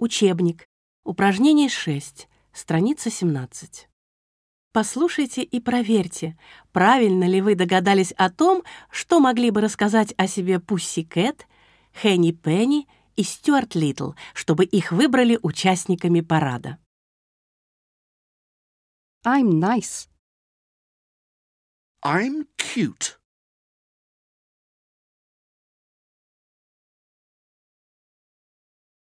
Учебник. Упражнение 6. Страница 17. Послушайте и проверьте, правильно ли вы догадались о том, что могли бы рассказать о себе Пусси Кэт, Хенни Пенни и Стюарт Литл, чтобы их выбрали участниками парада. I'm nice. I'm cute.